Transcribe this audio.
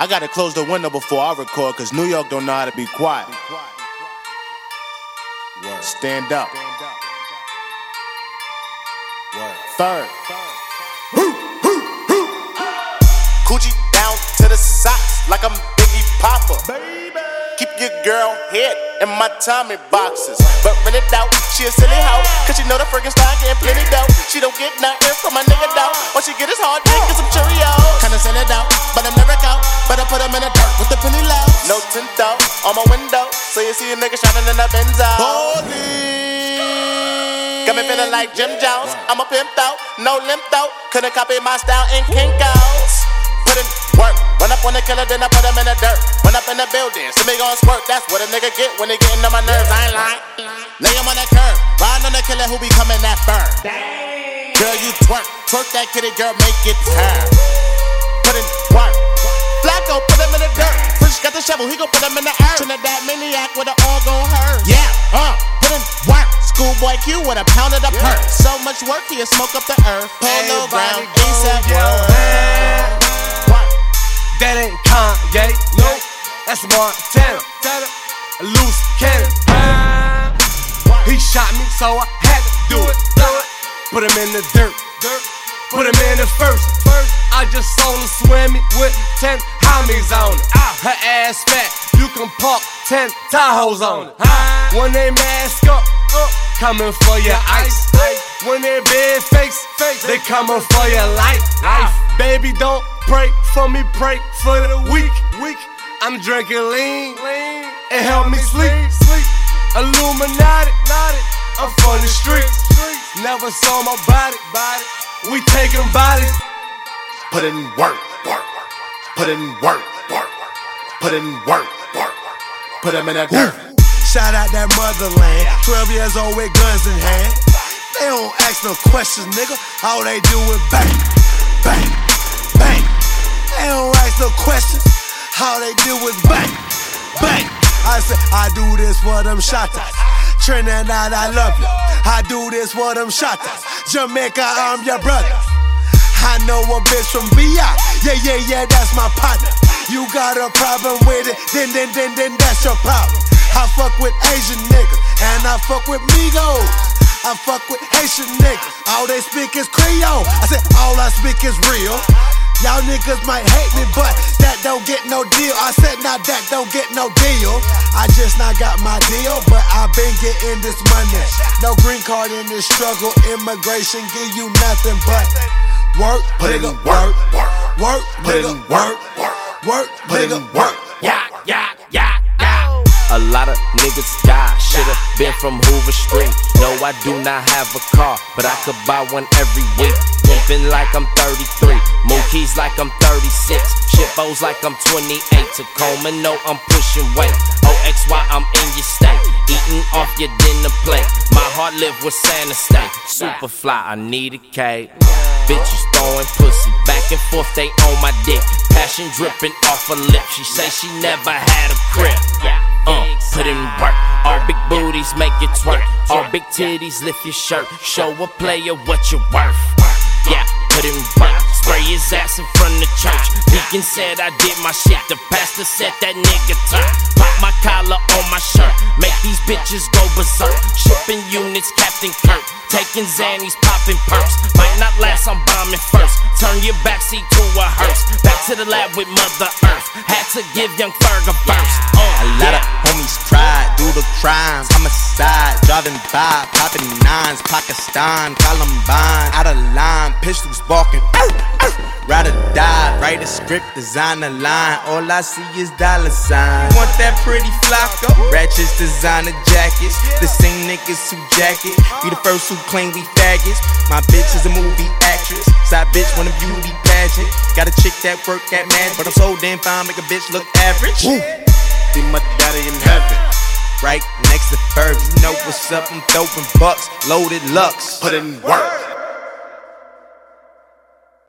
I gotta close the window before I record, cause New York don't know how to be quiet. Stand up. Third. Coochie down to the socks like I'm Biggie Poppa. Keep your girl head in my Tommy boxes. But rent it out, she a silly hoe. Cause she know the freaking style getting plenty dough. She don't So you see a nigga shining in the Benzo. Holy. Got me feeling like Jim Jones. I'm a pimp though, no limp though. Couldn't copy my style in Kinko's. Put in work. Run up on the killer, then I put him in the dirt. Run up in the building, see me gon' squirt. That's what a nigga get when they gettin' on my nerves. I ain't lying. Lay him on the curb. Riding on the killer who be coming that firm. Girl, you twerk. Twerk that kitty, girl, make it turn. Put in work. Shovel, he gon' put him in the earth. Trinidad maniac with it all gon' hurt. Yeah, uh, put in work. Schoolboy Q with a pound of the perk. So much work, he'll smoke up the earth. Polo Brown, ASAP World. That ain't Kanye, no, that's Montana. A loose cannon. He shot me, so I had to do it. Put him in the dirt. Put him in the first. I just saw her swimming with 10 homies on it. Ah. Her ass fat, you can park 10 Tahoes on it. When they mask up, uh, coming for your ice. When they big face, they coming for your life. Ah. Baby, don't pray for me, pray for the weak. Weak. I'm drinking lean, lean. and help me sleep. Illuminati, I'm from the streets. Never saw my body, body. We taking bodies. Put in work, work, put in work, work, put in work, work, put him in that dirt. Shout out that motherland. 12 years old with guns in hand. They don't ask no questions, nigga. All they do is bang, bang, bang. They don't ask no questions. All they do is bang, bang. I say, I do this for them shotters. Trinidad, I love you. I do this for them shotters. Jamaica, I'm your brother. I know a bitch from VI. Yeah, yeah, yeah, that's my partner. You got a problem with it, then, then, then, then that's your problem. I fuck with Asian niggas, and I fuck with Migos. I fuck with Haitian niggas. All they speak is Creole. I said, all I speak is real. Y'all niggas might hate me, but that don't get no deal. I said, now that don't get no deal. I just not got my deal, but i been getting this money. No green card in this struggle. Immigration give you nothing but work, Put in work, work, work, Put in work, work, work, put in work. Yeah, yeah, yeah, yeah. A lot of niggas die. Should've been from Hoover Street. No, I do not have a car, but I could buy one every week. Pimpin' like I'm 33. Mookie's like I'm 36. Shipos like I'm 28. Tacoma, no, I'm pushing weight. OXY, I'm in your state. Eating off your dinner plate. My heart live with Santa State. Super fly, I need a cake. Bitches throwing pussy back and forth, they on my dick. Passion dripping off her lip. She say she never had a crib. Uh, put in work. All big booties make it twerk. All big titties lift your shirt. Show a player what you're worth. Yeah, put in work. Spray his ass in front of church. Deacon said I did my shit. The pastor said that nigga turn. Pop my collar on my shirt. Make these bitches go berserk. Shipping units, Captain Kirk. Taking Xannies, popping perks. Might not last, I'm bombing first. Turn your backseat to a hearse. Back to the lab with Mother Earth. Had to give young Ferg a verse. Uh, A lot yeah. of homies tried, do the crimes. Homicide, driving by, popping nines. Pakistan, Columbine, out of line, pistols barking. Ride or die, write a script, design a line. All I see is dollar signs. Want that pretty Flacko? Ratchets, designer jackets. The same niggas who jacket. Be the first who claim we faggots. My bitch is a movie actress. Side bitch want a beauty pageant. Got a chick that work at man, but I'm so damn fine, make a bitch look average. Be my daddy in heaven. Right next to you know what's up. I'm throwing bucks, loaded lux. Put in work,